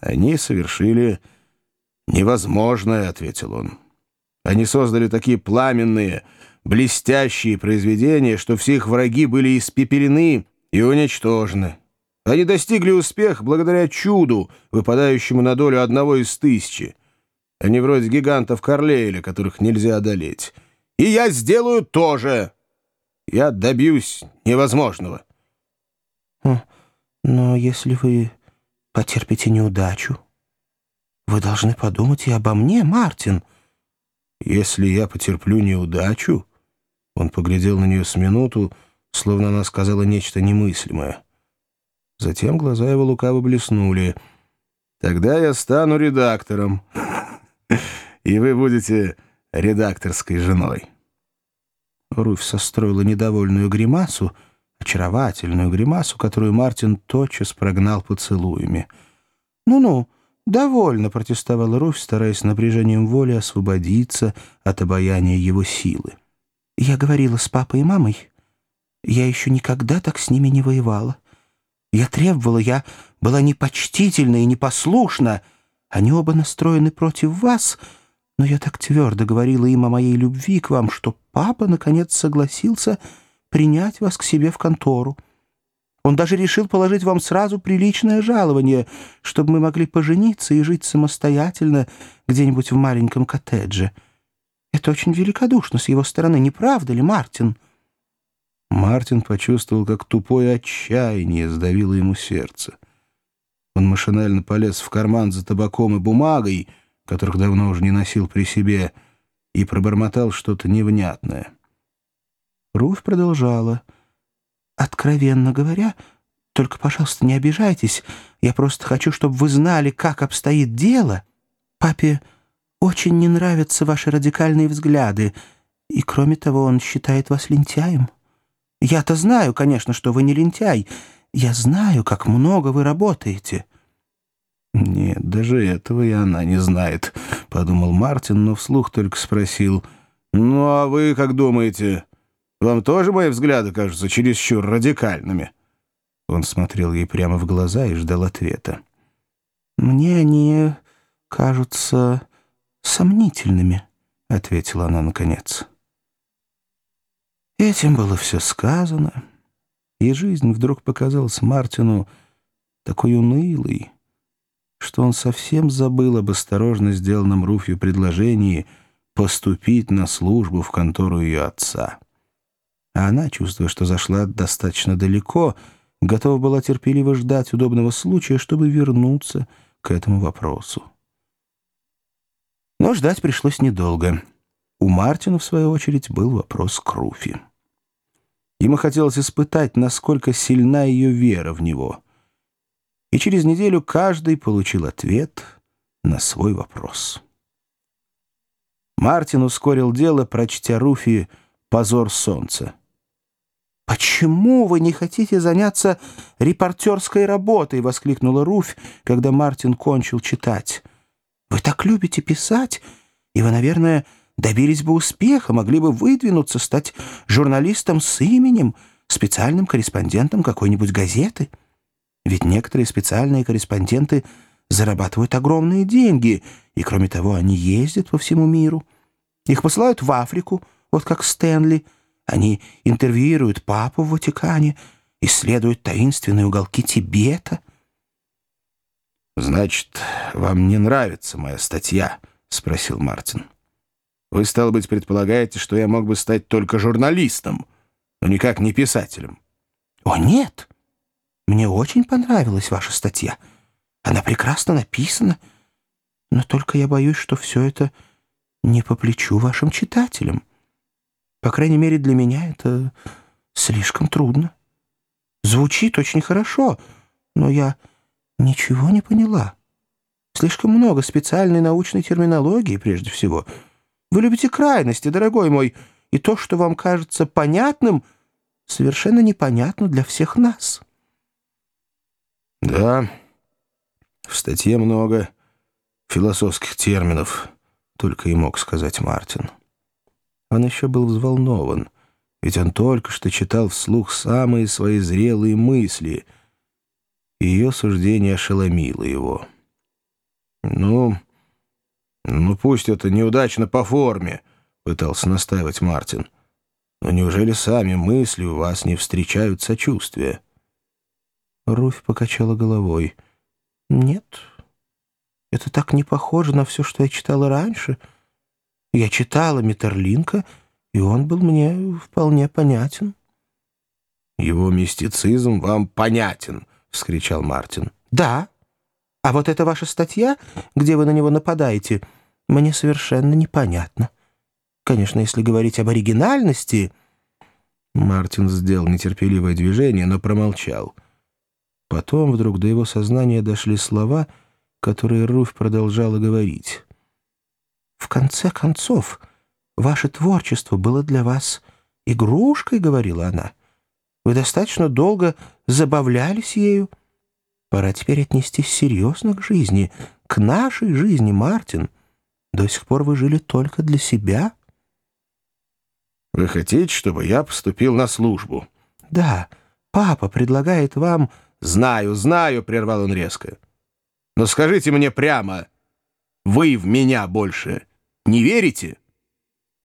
Они совершили невозможное, — ответил он. Они создали такие пламенные, блестящие произведения, что все их враги были испепелены и уничтожены. Они достигли успеха благодаря чуду, выпадающему на долю одного из тысячи. Они вроде гигантов Карлейля, которых нельзя одолеть. И я сделаю то же. Я добьюсь невозможного. Но если вы потерпите неудачу, вы должны подумать и обо мне, Мартин. Если я потерплю неудачу... Он поглядел на нее с минуту, словно она сказала нечто немыслимое. Затем глаза его лукаво блеснули. «Тогда я стану редактором, и вы будете редакторской женой». Руфь состроила недовольную гримасу, очаровательную гримасу, которую Мартин тотчас прогнал поцелуями. «Ну-ну, довольно», — протестовала Руфь, стараясь напряжением воли освободиться от обаяния его силы. «Я говорила с папой и мамой. Я еще никогда так с ними не воевала. Я требовала, я была непочтительна и непослушна. Они оба настроены против вас, но я так твердо говорила им о моей любви к вам, что папа, наконец, согласился принять вас к себе в контору. Он даже решил положить вам сразу приличное жалование, чтобы мы могли пожениться и жить самостоятельно где-нибудь в маленьком коттедже. Это очень великодушно с его стороны, не правда ли, Мартин?» Мартин почувствовал, как тупое отчаяние сдавило ему сердце. Он машинально полез в карман за табаком и бумагой, которых давно уже не носил при себе, и пробормотал что-то невнятное. Руфь продолжала. «Откровенно говоря, только, пожалуйста, не обижайтесь. Я просто хочу, чтобы вы знали, как обстоит дело. Папе очень не нравятся ваши радикальные взгляды, и, кроме того, он считает вас лентяем». Я-то знаю, конечно, что вы не лентяй. Я знаю, как много вы работаете». «Нет, даже этого и она не знает», — подумал Мартин, но вслух только спросил. «Ну, а вы как думаете? Вам тоже мои взгляды кажутся чересчур радикальными?» Он смотрел ей прямо в глаза и ждал ответа. «Мне они кажутся сомнительными», — ответила она наконец. Этим было все сказано, и жизнь вдруг показалась Мартину такой унылой, что он совсем забыл об осторожно сделанном Руфью предложении поступить на службу в контору ее отца. А она, чувствуя, что зашла достаточно далеко, готова была терпеливо ждать удобного случая, чтобы вернуться к этому вопросу. Но ждать пришлось недолго. У Мартина, в свою очередь, был вопрос к Руфи. Ему хотелось испытать, насколько сильна ее вера в него. И через неделю каждый получил ответ на свой вопрос. Мартин ускорил дело, прочтя Руфи «Позор солнца». «Почему вы не хотите заняться репортерской работой?» — воскликнула Руфь, когда Мартин кончил читать. «Вы так любите писать, и вы, наверное, добились бы успеха, могли бы выдвинуться, стать журналистом с именем, специальным корреспондентом какой-нибудь газеты. Ведь некоторые специальные корреспонденты зарабатывают огромные деньги, и, кроме того, они ездят по всему миру. Их посылают в Африку, вот как Стэнли. Они интервьюируют папу в Ватикане, исследуют таинственные уголки Тибета. «Значит, вам не нравится моя статья?» — спросил Мартин. Вы, стало быть, предполагаете, что я мог бы стать только журналистом, но никак не писателем. О, нет! Мне очень понравилась ваша статья. Она прекрасно написана, но только я боюсь, что все это не по плечу вашим читателям. По крайней мере, для меня это слишком трудно. Звучит очень хорошо, но я ничего не поняла. Слишком много специальной научной терминологии, прежде всего — вы любите крайности, дорогой мой, и то, что вам кажется понятным, совершенно непонятно для всех нас». «Да, в статье много философских терминов», — только и мог сказать Мартин. Он еще был взволнован, ведь он только что читал вслух самые свои зрелые мысли, и ее суждение ошеломило его. «Ну, ну пусть это неудачно по форме», — пытался настаивать Мартин. «Но неужели сами мысли у вас не встречают сочувствия?» Руфь покачала головой. «Нет, это так не похоже на все, что я читала раньше. Я читала Метерлинка, и он был мне вполне понятен». «Его мистицизм вам понятен», — вскричал Мартин. «Да. А вот эта ваша статья, где вы на него нападаете, мне совершенно непонятна. Конечно, если говорить об оригинальности...» Мартин сделал нетерпеливое движение, но промолчал. Потом вдруг до его сознания дошли слова, которые Руфь продолжала говорить. «В конце концов, ваше творчество было для вас игрушкой», — говорила она. «Вы достаточно долго забавлялись ею. Пора теперь отнестись серьезно к жизни, к нашей жизни, Мартин. До сих пор вы жили только для себя». «Вы хотите, чтобы я поступил на службу?» «Да, папа предлагает вам...» «Знаю, знаю», — прервал он резко. «Но скажите мне прямо, вы в меня больше не верите?»